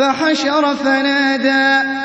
فَحَشَرَ فَنَادَىٰ